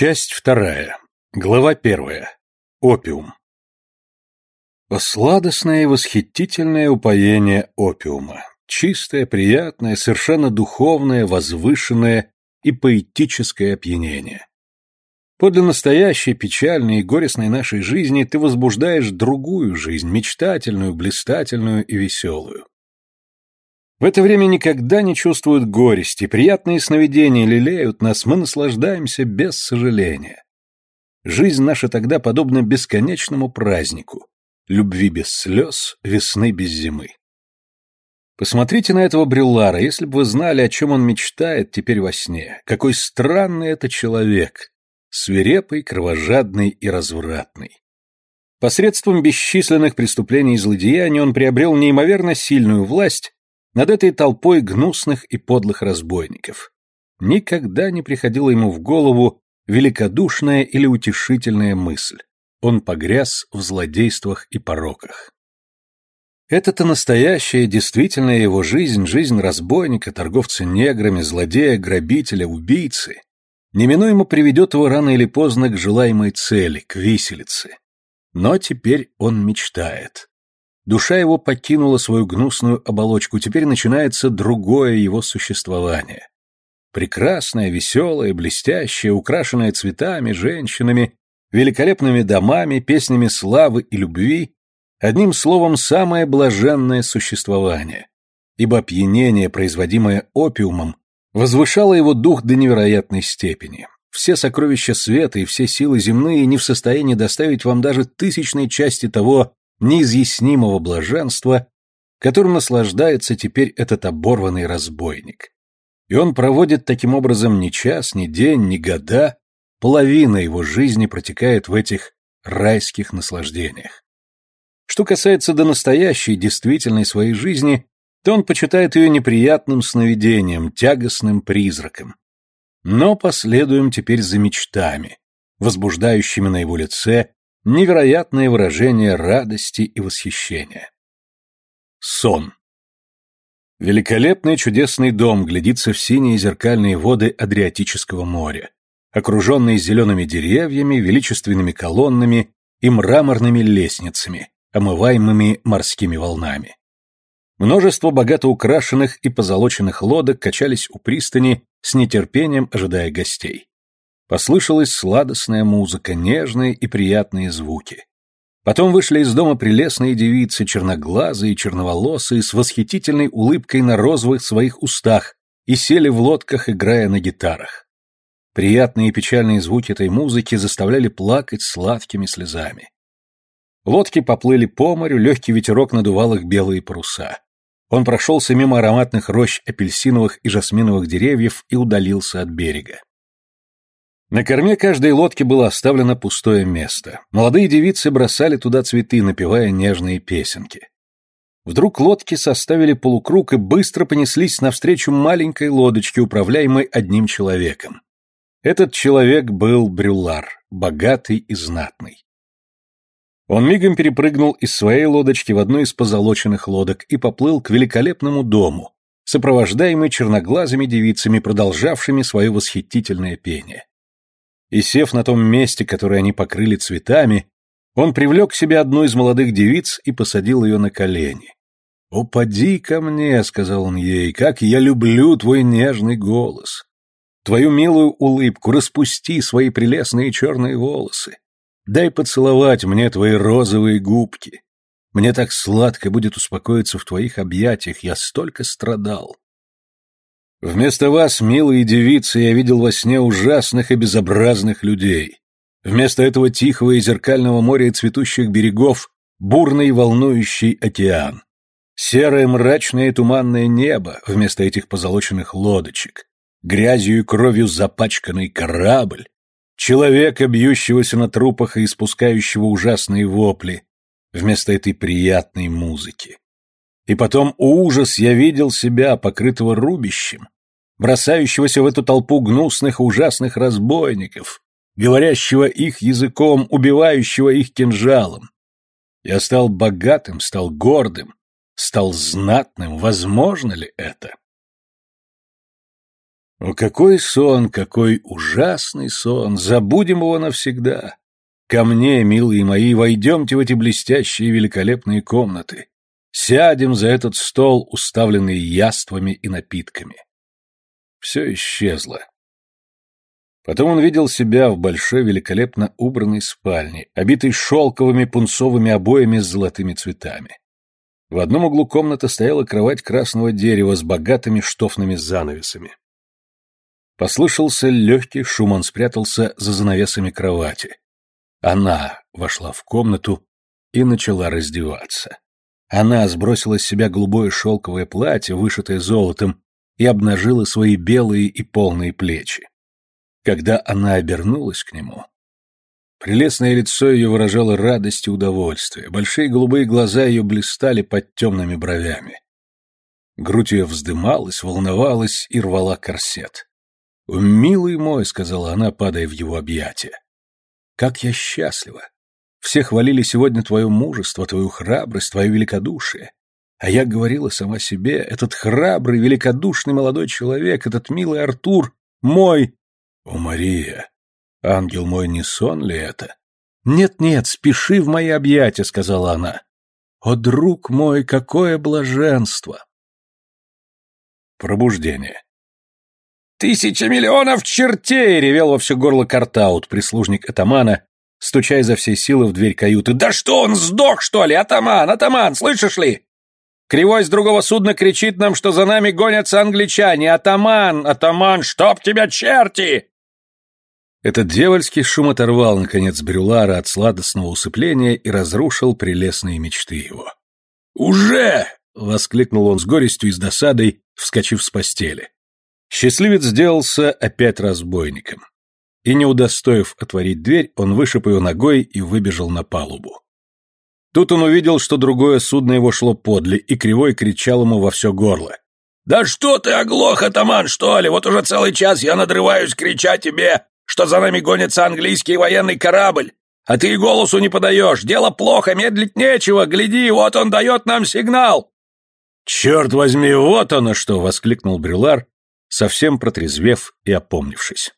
Часть вторая. Глава первая. Опиум. Сладостное и восхитительное упоение опиума. Чистое, приятное, совершенно духовное, возвышенное и поэтическое опьянение. Подле настоящей, печальной и горестной нашей жизни ты возбуждаешь другую жизнь, мечтательную, блистательную и веселую. В это время никогда не чувствуют горести, приятные сновидения лелеют нас, мы наслаждаемся без сожаления. Жизнь наша тогда подобна бесконечному празднику, любви без слез, весны без зимы. Посмотрите на этого Брюллара, если бы вы знали, о чем он мечтает теперь во сне. Какой странный это человек, свирепый, кровожадный и развратный. Посредством бесчисленных преступлений и злодеяний он приобрел неимоверно сильную власть над этой толпой гнусных и подлых разбойников. Никогда не приходила ему в голову великодушная или утешительная мысль. Он погряз в злодействах и пороках. Это-то настоящая, действительная его жизнь, жизнь разбойника, торговца неграми, злодея, грабителя, убийцы, неминуемо приведет его рано или поздно к желаемой цели, к виселице. Но теперь он мечтает. Душа его покинула свою гнусную оболочку, теперь начинается другое его существование. Прекрасное, веселое, блестящее, украшенное цветами, женщинами, великолепными домами, песнями славы и любви, одним словом, самое блаженное существование. Ибо опьянение, производимое опиумом, возвышало его дух до невероятной степени. Все сокровища света и все силы земные не в состоянии доставить вам даже тысячной части того, неизъяснимого блаженства, которым наслаждается теперь этот оборванный разбойник. И он проводит таким образом ни час, ни день, ни года, половина его жизни протекает в этих райских наслаждениях. Что касается до настоящей, действительной своей жизни, то он почитает ее неприятным сновидением, тягостным призраком. Но последуем теперь за мечтами, возбуждающими на его лице невероятное выражение радости и восхищения. Сон. Великолепный чудесный дом глядится в синие зеркальные воды Адриатического моря, окруженный зелеными деревьями, величественными колоннами и мраморными лестницами, омываемыми морскими волнами. Множество богато украшенных и позолоченных лодок качались у пристани с нетерпением ожидая гостей. Послышалась сладостная музыка, нежные и приятные звуки. Потом вышли из дома прелестные девицы, черноглазые, черноволосые, с восхитительной улыбкой на розовых своих устах и сели в лодках, играя на гитарах. Приятные и печальные звуки этой музыки заставляли плакать сладкими слезами. Лодки поплыли по морю, легкий ветерок надувал их белые паруса. Он прошелся мимо ароматных рощ апельсиновых и жасминовых деревьев и удалился от берега. На корме каждой лодки было оставлено пустое место. Молодые девицы бросали туда цветы, напевая нежные песенки. Вдруг лодки составили полукруг и быстро понеслись навстречу маленькой лодочке, управляемой одним человеком. Этот человек был Брюлар, богатый и знатный. Он мигом перепрыгнул из своей лодочки в одну из позолоченных лодок и поплыл к великолепному дому, сопровождаемый черноглазыми девицами, продолжавшими свое восхитительное пение и, сев на том месте, которое они покрыли цветами, он привлек к себе одну из молодых девиц и посадил ее на колени. «Упади ко мне», — сказал он ей, — «как я люблю твой нежный голос, твою милую улыбку, распусти свои прелестные черные волосы, дай поцеловать мне твои розовые губки. Мне так сладко будет успокоиться в твоих объятиях, я столько страдал. Вместо вас, милые девицы, я видел во сне ужасных и безобразных людей. Вместо этого тихого и зеркального моря и цветущих берегов бурный волнующий океан. Серое мрачное и туманное небо вместо этих позолоченных лодочек. Грязью и кровью запачканный корабль. Человека, бьющегося на трупах и испускающего ужасные вопли, вместо этой приятной музыки. И потом ужас я видел себя, покрытого рубищем, бросающегося в эту толпу гнусных ужасных разбойников, говорящего их языком, убивающего их кинжалом. Я стал богатым, стал гордым, стал знатным. Возможно ли это? О, какой сон, какой ужасный сон! Забудем его навсегда. Ко мне, милые мои, войдемте в эти блестящие великолепные комнаты. Сядем за этот стол, уставленный яствами и напитками. Все исчезло. Потом он видел себя в большой великолепно убранной спальне, обитой шелковыми пунцовыми обоями с золотыми цветами. В одном углу комнаты стояла кровать красного дерева с богатыми штофными занавесами. Послышался легкий шум, он спрятался за занавесами кровати. Она вошла в комнату и начала раздеваться. Она сбросила с себя голубое шелковое платье, вышитое золотом, и обнажила свои белые и полные плечи. Когда она обернулась к нему, прелестное лицо ее выражало радость и удовольствие, большие голубые глаза ее блистали под темными бровями. Грудь ее вздымалась, волновалась и рвала корсет. «Милый мой», — сказала она, падая в его объятия, — «как я счастлива! Все хвалили сегодня твое мужество, твою храбрость, твое великодушие. А я говорила сама себе, этот храбрый, великодушный молодой человек, этот милый Артур, мой... О, Мария, ангел мой, не сон ли это? Нет-нет, спеши в мои объятия, сказала она. О, друг мой, какое блаженство! Пробуждение. «Тысяча миллионов чертей!» — ревел во все горло Картаут, прислужник атамана, стуча изо всей силы в дверь каюты. «Да что, он сдох, что ли? Атаман, атаман, слышишь ли? Кривой с другого судна кричит нам, что за нами гонятся англичане. Атаман, атаман, чтоб тебя черти!» Этот дьявольский шум оторвал, наконец, Брюлара от сладостного усыпления и разрушил прелестные мечты его. «Уже!» — воскликнул он с горестью и с досадой, вскочив с постели. Счастливец сделался опять разбойником и, не удостоив отворить дверь, он вышиб ее ногой и выбежал на палубу. Тут он увидел, что другое судно его шло подле, и Кривой кричал ему во все горло. «Да что ты оглох, атаман, что ли? Вот уже целый час я надрываюсь, крича тебе, что за нами гонится английский военный корабль, а ты и голосу не подаешь. Дело плохо, медлить нечего. Гляди, вот он дает нам сигнал!» «Черт возьми, вот оно что!» — воскликнул Брюлар, совсем протрезвев и опомнившись.